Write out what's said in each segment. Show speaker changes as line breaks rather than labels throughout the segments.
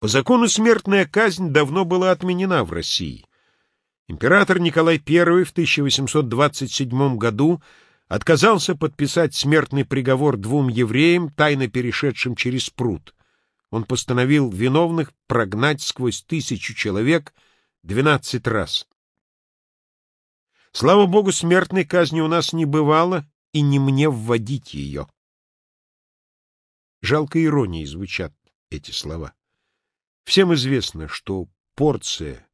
По закону смертная казнь давно была отменена в России. Император Николай I в 1827 году отказался подписать смертный приговор двум евреям, тайно перешедшим через пруд. Он постановил виновных прогнать сквозь тысячу человек двенадцать раз. Слава богу, смертной казни у нас не бывало, и не мне вводить ее. Жалко иронии звучат эти слова. Всем известно, что порция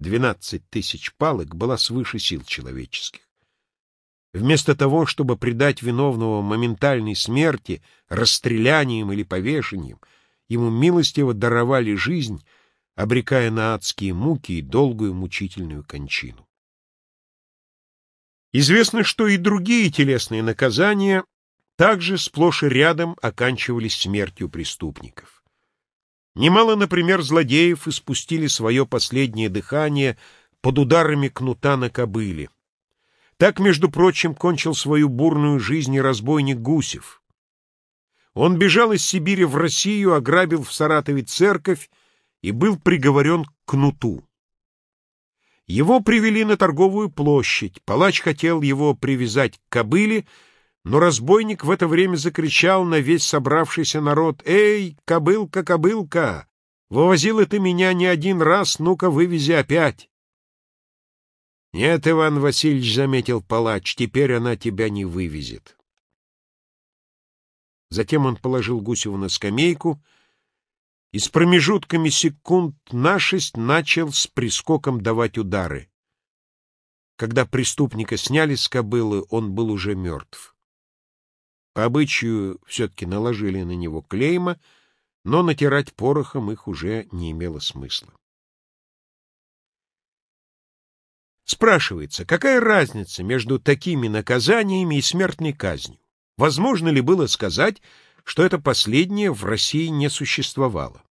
12 тысяч палок была свыше сил человеческих. Вместо того, чтобы предать виновного моментальной смерти, расстрелянием или повешением, ему милостиво даровали жизнь, обрекая на адские муки и долгую мучительную кончину. Известно, что и другие телесные наказания также сплошь и рядом оканчивались смертью преступников. Немало, например, злодеев испустили свое последнее дыхание под ударами кнута на кобыле. Так, между прочим, кончил свою бурную жизнь разбойник Гусев. Он бежал из Сибири в Россию, ограбил в Саратове церковь и был приговорен к кнуту. Его привели на торговую площадь. Палач хотел его привязать к кобыле, но разбойник в это время закричал на весь собравшийся народ «Эй, кобылка, кобылка! Вывозила ты меня не один раз, ну-ка вывези опять!» «Нет, Иван Васильевич, — заметил палач, — теперь она тебя не вывезет». Затем он положил Гусеву на скамейку и с промежутками секунд на шесть начал с прискоком давать удары. Когда преступника сняли с кобылы, он был уже мертв. По обычаю все-таки наложили на него клейма, но натирать порохом их уже не имело смысла. Спрашивается, какая разница между такими наказаниями и смертной казнью? Возможно ли было сказать, что это последнее в России не существовало?